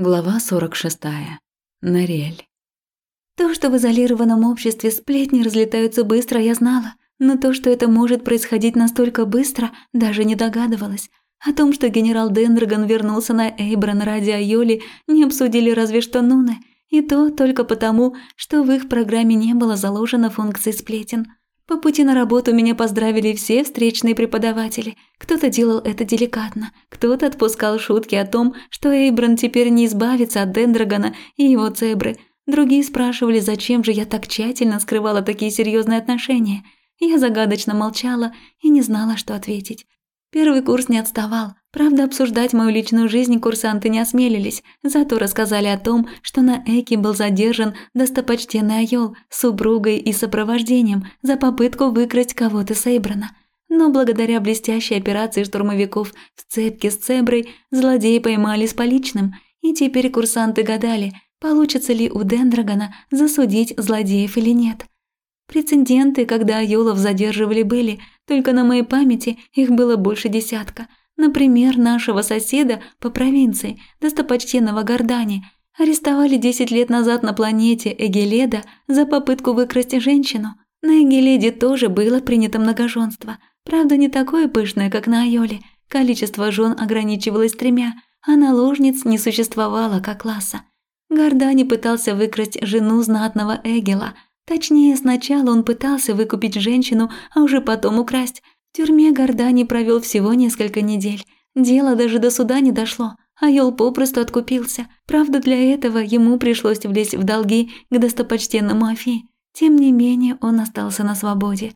Глава 46. Нарель. То, что в изолированном обществе сплетни разлетаются быстро, я знала, но то, что это может происходить настолько быстро, даже не догадывалась. О том, что генерал Дендрагон вернулся на Эйбран ради Айоли, не обсудили разве что Нуны, и то только потому, что в их программе не было заложено функции сплетен – по пути на работу меня поздравили все встречные преподаватели. Кто-то делал это деликатно, кто-то отпускал шутки о том, что Эйбран теперь не избавится от Дендрагона и его цебры. Другие спрашивали, зачем же я так тщательно скрывала такие серьезные отношения. Я загадочно молчала и не знала, что ответить. Первый курс не отставал. Правда, обсуждать мою личную жизнь курсанты не осмелились, зато рассказали о том, что на Эке был задержан достопочтенный Айол с супругой и сопровождением за попытку выкрасть кого-то с Эйбрана. Но благодаря блестящей операции штурмовиков в цепке с Цеброй злодеи поймали с поличным, и теперь курсанты гадали, получится ли у Дендрагона засудить злодеев или нет. Прецеденты, когда Айолов задерживали, были, только на моей памяти их было больше десятка. Например, нашего соседа по провинции, достопочтенного Гордани, арестовали 10 лет назад на планете Эгеледа за попытку выкрасть женщину. На Эгеледе тоже было принято многоженство. Правда, не такое пышное, как на Айоле. Количество жен ограничивалось тремя, а наложниц не существовало как класса. Гордани пытался выкрасть жену знатного Эгела – Точнее, сначала он пытался выкупить женщину, а уже потом украсть. В тюрьме Гордани провел всего несколько недель. Дело даже до суда не дошло. а Йол попросту откупился. Правда, для этого ему пришлось влезть в долги к достопочтенному Афи. Тем не менее, он остался на свободе.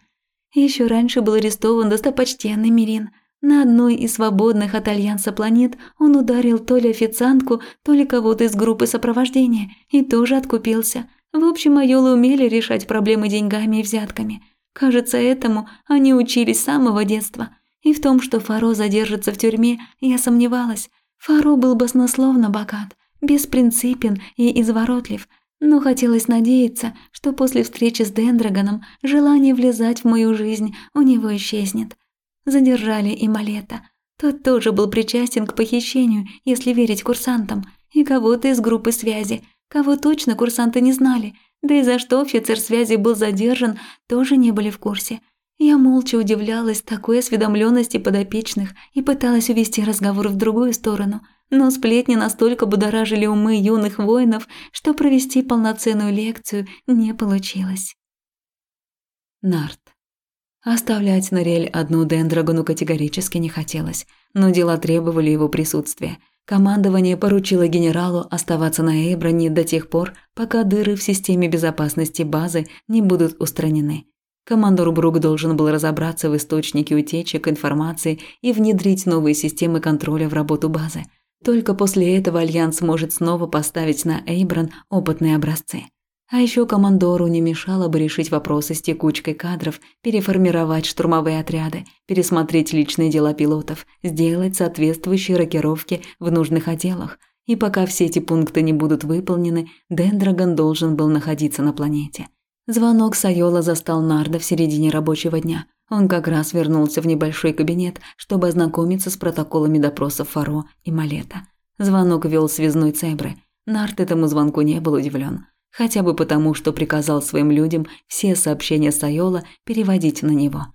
Еще раньше был арестован достопочтенный Мирин. На одной из свободных от Альянса планет он ударил то ли официантку, то ли кого-то из группы сопровождения и тоже откупился – в общем, айолы умели решать проблемы деньгами и взятками. Кажется, этому они учились с самого детства. И в том, что Фаро задержится в тюрьме, я сомневалась. Фаро был баснословно богат, беспринципен и изворотлив, но хотелось надеяться, что после встречи с Дендрагоном желание влезать в мою жизнь у него исчезнет. Задержали и Малета. Тот тоже был причастен к похищению, если верить курсантам, и кого-то из группы связи – Кого точно курсанты не знали, да и за что офицер связи был задержан, тоже не были в курсе. Я молча удивлялась такой осведомленности подопечных и пыталась увести разговор в другую сторону, но сплетни настолько будоражили умы юных воинов, что провести полноценную лекцию не получилось. Нарт. Оставлять Нориэль одну Дендрагону категорически не хотелось, но дела требовали его присутствия – Командование поручило генералу оставаться на Эйброне до тех пор, пока дыры в системе безопасности базы не будут устранены. Командор Брук должен был разобраться в источнике утечек информации и внедрить новые системы контроля в работу базы. Только после этого Альянс может снова поставить на Эйбран опытные образцы. А еще командору не мешало бы решить вопросы с текучкой кадров, переформировать штурмовые отряды, пересмотреть личные дела пилотов, сделать соответствующие рокировки в нужных отделах. И пока все эти пункты не будут выполнены, Дендрагон должен был находиться на планете. Звонок Сайола застал Нарда в середине рабочего дня. Он как раз вернулся в небольшой кабинет, чтобы ознакомиться с протоколами допросов Фаро и Малета. Звонок вел связной Цебры. Нард этому звонку не был удивлен хотя бы потому, что приказал своим людям все сообщения Сайола переводить на него.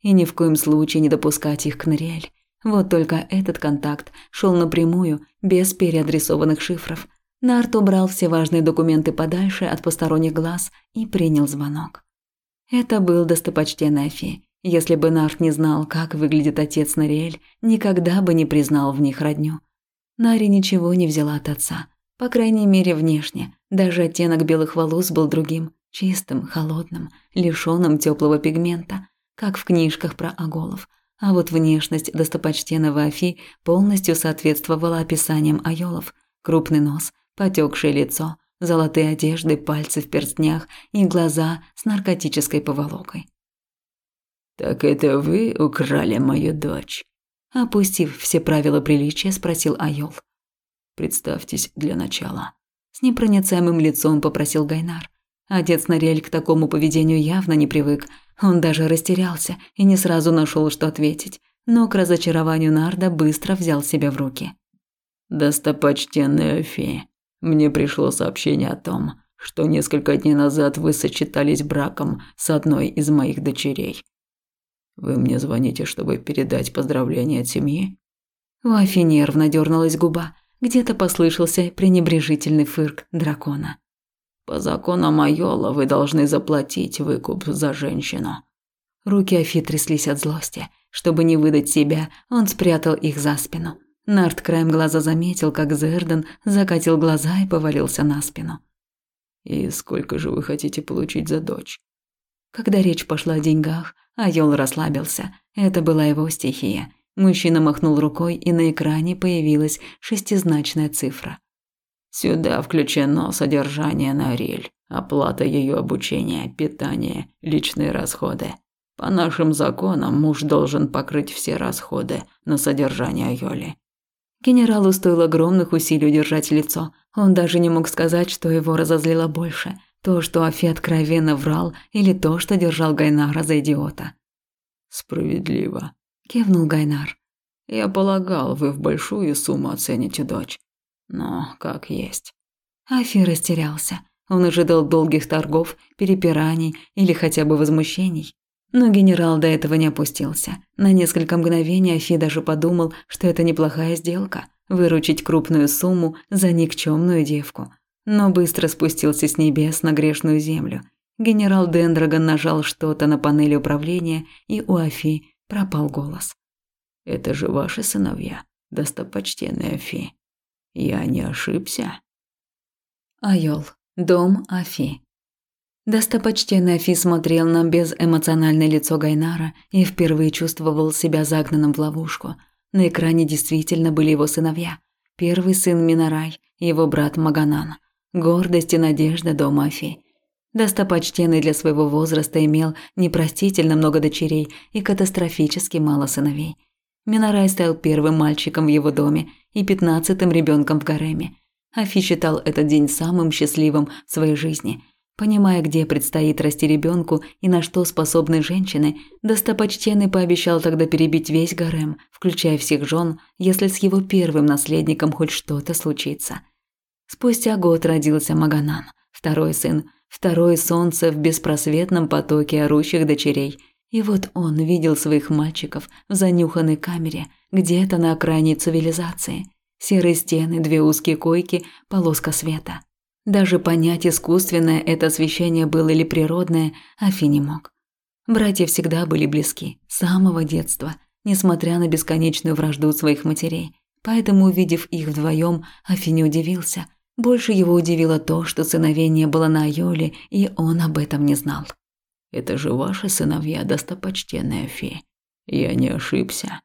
И ни в коем случае не допускать их к Нориэль. Вот только этот контакт шел напрямую, без переадресованных шифров. Нарт убрал все важные документы подальше от посторонних глаз и принял звонок. Это был достопочтенный Афи. Если бы Нарт не знал, как выглядит отец Нориэль, никогда бы не признал в них родню. Нари ничего не взяла от отца – по крайней мере, внешне. Даже оттенок белых волос был другим, чистым, холодным, лишённым тёплого пигмента, как в книжках про оголов. А вот внешность достопочтенного Афи полностью соответствовала описаниям айолов. Крупный нос, потёкшее лицо, золотые одежды, пальцы в перстнях и глаза с наркотической поволокой. «Так это вы украли мою дочь?» Опустив все правила приличия, спросил Айол. Представьтесь для начала. С непроницаемым лицом попросил Гайнар. Отец Нориэль к такому поведению явно не привык. Он даже растерялся и не сразу нашел, что ответить. Но к разочарованию Нарда быстро взял себя в руки. Достопочтенная фея, мне пришло сообщение о том, что несколько дней назад вы сочетались браком с одной из моих дочерей. Вы мне звоните, чтобы передать поздравления от семьи? У Афи нервно дернулась губа. Где-то послышался пренебрежительный фырк дракона. По законам Айола вы должны заплатить выкуп за женщину. Руки Афи тряслись от злости. Чтобы не выдать себя, он спрятал их за спину. Нарт краем глаза заметил, как Зерден закатил глаза и повалился на спину. «И сколько же вы хотите получить за дочь?» Когда речь пошла о деньгах, Айол расслабился. Это была его стихия. Мужчина махнул рукой, и на экране появилась шестизначная цифра. Сюда включено содержание на Риль, оплата ее обучения, питание, личные расходы. По нашим законам муж должен покрыть все расходы на содержание Йоли. Генералу стоило огромных усилий удержать лицо. Он даже не мог сказать, что его разозлило больше. То, что Афи откровенно врал, или то, что держал Гайнара за идиота. «Справедливо», – кивнул Гайнар. «Я полагал, вы в большую сумму оцените дочь. Но как есть». Афи растерялся. Он ожидал долгих торгов, перепираний или хотя бы возмущений. Но генерал до этого не опустился. На несколько мгновений Афи даже подумал, что это неплохая сделка – выручить крупную сумму за никчемную девку. Но быстро спустился с небес на грешную землю. Генерал Дендрагон нажал что-то на панели управления, и у Афи пропал голос. «Это же ваши сыновья, достопочтенный Афи. Я не ошибся?» Айол. Дом Афи. Достопочтенный Афи смотрел на безэмоциональное лицо Гайнара и впервые чувствовал себя загнанным в ловушку. На экране действительно были его сыновья. Первый сын Минарай, его брат Маганан. Гордость и надежда дома Афи. Достопочтенный для своего возраста имел непростительно много дочерей и катастрофически мало сыновей. Минарай стал первым мальчиком в его доме и пятнадцатым ребенком в гареме. Афи считал этот день самым счастливым в своей жизни – Понимая, где предстоит расти ребенку и на что способны женщины, достопочтенный пообещал тогда перебить весь гарем, включая всех жен, если с его первым наследником хоть что-то случится. Спустя год родился Маганан, второй сын, второе солнце в беспросветном потоке орущих дочерей. И вот он видел своих мальчиков в занюханной камере, где-то на окраине цивилизации. Серые стены, две узкие койки, полоска света – даже понять, искусственное это освещение было или природное, Афи не мог. Братья всегда были близки, с самого детства, несмотря на бесконечную вражду своих матерей. Поэтому, увидев их вдвоем, Афи не удивился. Больше его удивило то, что сыновей не было на Айоле, и он об этом не знал. «Это же ваши сыновья, достопочтенная Фи. Я не ошибся».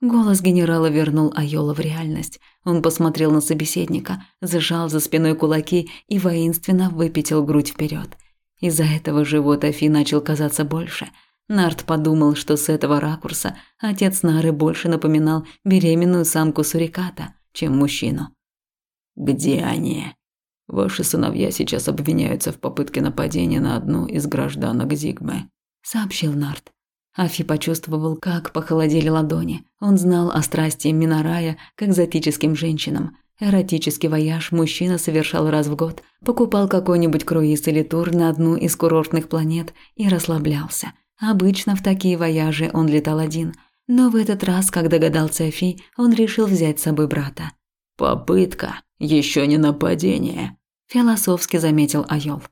Голос генерала вернул Айола в реальность. Он посмотрел на собеседника, сжал за спиной кулаки и воинственно выпятил грудь вперед. Из-за этого живот Афи начал казаться больше. Нарт подумал, что с этого ракурса отец Нары больше напоминал беременную самку суриката, чем мужчину. «Где они?» «Ваши сыновья сейчас обвиняются в попытке нападения на одну из гражданок Зигмы», – сообщил Нарт. Афи почувствовал, как похолодели ладони. Он знал о страсти Минарая к экзотическим женщинам. Эротический вояж мужчина совершал раз в год, покупал какой-нибудь круиз или тур на одну из курортных планет и расслаблялся. Обычно в такие вояжи он летал один, но в этот раз, как догадался Афи, он решил взять с собой брата. «Попытка, еще не нападение», – философски заметил Айол.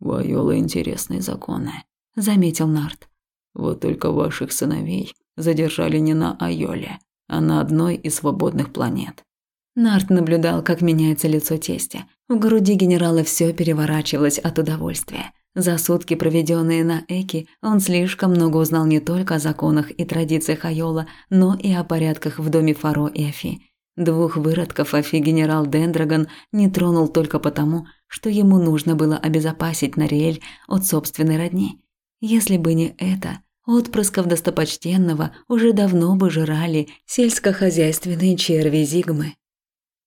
«У Айола интересные законы», – заметил Нарт. Вот только ваших сыновей задержали не на Айоле, а на одной из свободных планет. Нарт наблюдал, как меняется лицо тестя. В груди генерала все переворачивалось от удовольствия. За сутки, проведенные на Эки, он слишком много узнал не только о законах и традициях Айола, но и о порядках в доме Фаро и Афи. Двух выродков Афи генерал Дендрагон не тронул только потому, что ему нужно было обезопасить Нариэль от собственной родни. Если бы не это, отпрысков достопочтенного уже давно бы жрали сельскохозяйственные черви Зигмы.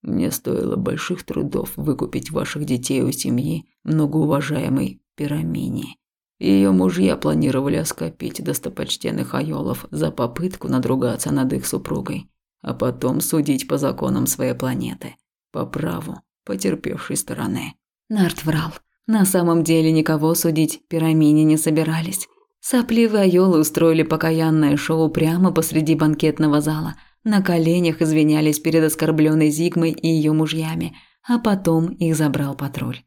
Мне стоило больших трудов выкупить ваших детей у семьи многоуважаемой Пирамини. Ее мужья планировали оскопить достопочтенных айолов за попытку надругаться над их супругой. А потом судить по законам своей планеты, по праву потерпевшей стороны. Нарт врал. На самом деле никого судить пирамине не собирались. Сопливые айолы устроили покаянное шоу прямо посреди банкетного зала. На коленях извинялись перед оскорбленной Зигмой и ее мужьями, а потом их забрал патруль.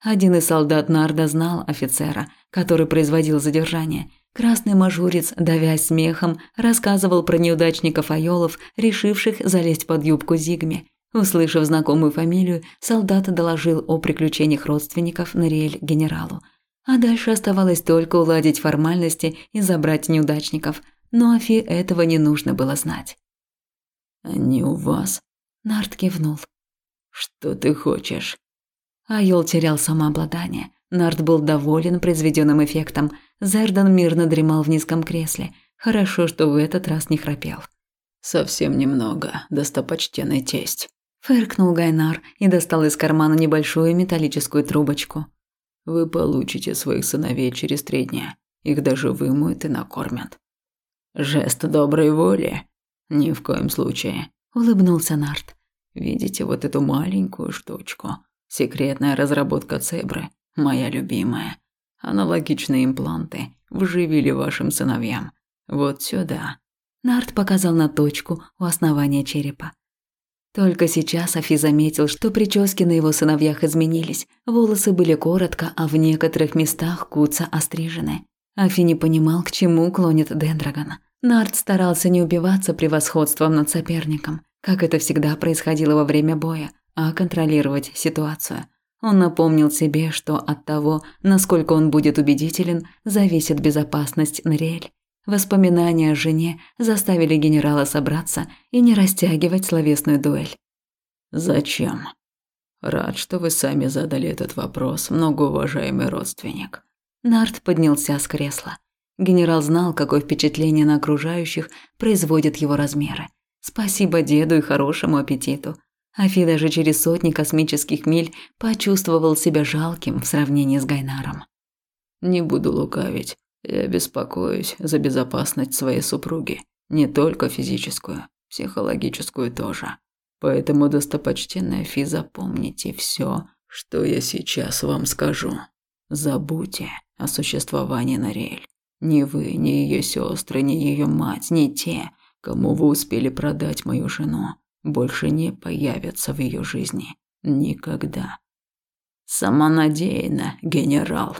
Один из солдат Нарда знал офицера, который производил задержание. Красный мажурец, давясь смехом, рассказывал про неудачников айолов, решивших залезть под юбку Зигме. Услышав знакомую фамилию, солдат доложил о приключениях родственников Нориэль генералу. А дальше оставалось только уладить формальности и забрать неудачников. Но Афи этого не нужно было знать. «Они у вас?» Нарт кивнул. «Что ты хочешь?» Айол терял самообладание. Нарт был доволен произведенным эффектом. Зердан мирно дремал в низком кресле. Хорошо, что в этот раз не храпел. «Совсем немного, достопочтенный тесть». Фыркнул Гайнар и достал из кармана небольшую металлическую трубочку. Вы получите своих сыновей через три дня. Их даже вымоют и накормят. Жест доброй воли? Ни в коем случае. Улыбнулся Нарт. Видите вот эту маленькую штучку? Секретная разработка Цебры, моя любимая. Аналогичные импланты вживили вашим сыновьям. Вот сюда. Нарт показал на точку у основания черепа. Только сейчас Афи заметил, что прически на его сыновьях изменились. Волосы были коротко, а в некоторых местах куца острижены. Афи не понимал, к чему клонит Дендрагон. Нарт старался не убиваться превосходством над соперником, как это всегда происходило во время боя, а контролировать ситуацию. Он напомнил себе, что от того, насколько он будет убедителен, зависит безопасность Нориэль. Воспоминания о жене заставили генерала собраться и не растягивать словесную дуэль. «Зачем?» «Рад, что вы сами задали этот вопрос, многоуважаемый родственник». Нарт поднялся с кресла. Генерал знал, какое впечатление на окружающих производят его размеры. Спасибо деду и хорошему аппетиту. Афи даже через сотни космических миль почувствовал себя жалким в сравнении с Гайнаром. «Не буду лукавить. Я беспокоюсь за безопасность своей супруги, не только физическую, психологическую тоже. Поэтому, достопочтенная Фи, запомните все, что я сейчас вам скажу. Забудьте о существовании Нориэль. Ни вы, ни ее сестры, ни ее мать, ни те, кому вы успели продать мою жену, больше не появятся в ее жизни. Никогда. Самонадеянно, генерал.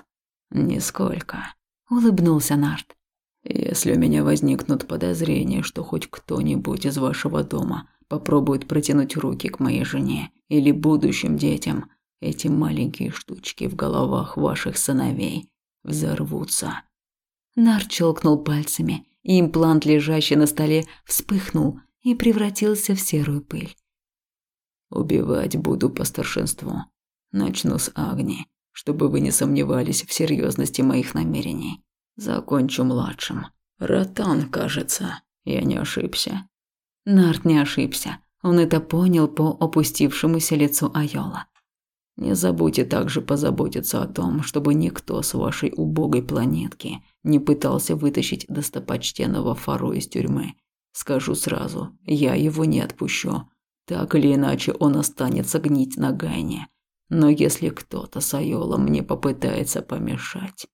Нисколько улыбнулся Нарт. Если у меня возникнут подозрения, что хоть кто-нибудь из вашего дома попробует протянуть руки к моей жене или будущим детям, эти маленькие штучки в головах ваших сыновей взорвутся. Нарт щелкнул пальцами, и имплант, лежащий на столе, вспыхнул и превратился в серую пыль. Убивать буду по старшинству. Начну с Агни чтобы вы не сомневались в серьезности моих намерений. Закончу младшим. Ротан, кажется. Я не ошибся. Нарт не ошибся. Он это понял по опустившемуся лицу Айола. Не забудьте также позаботиться о том, чтобы никто с вашей убогой планетки не пытался вытащить достопочтенного Фаро из тюрьмы. Скажу сразу, я его не отпущу. Так или иначе он останется гнить на Гайне. Но если кто-то с Айолом мне попытается помешать...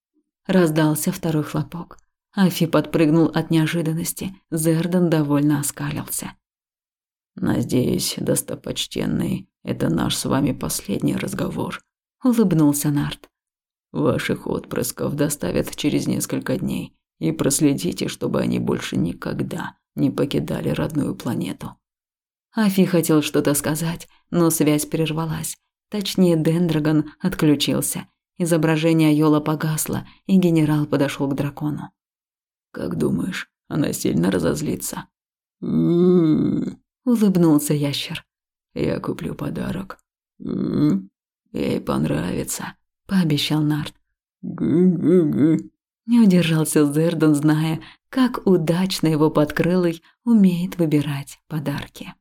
Раздался второй хлопок. Афи подпрыгнул от неожиданности. Зердан довольно оскалился. «Надеюсь, достопочтенный, это наш с вами последний разговор», – улыбнулся Нарт. «Ваших отпрысков доставят через несколько дней, и проследите, чтобы они больше никогда не покидали родную планету». Афи хотел что-то сказать, но связь прервалась. Точнее, Дендрагон отключился. Изображение Айола погасло, и генерал подошел к дракону. «Как думаешь, она сильно разозлится?» улыбнулся ящер. «Я куплю подарок». «Ей понравится», – пообещал Нарт. Не удержался Зердон, зная, как удачно его подкрылый умеет выбирать подарки.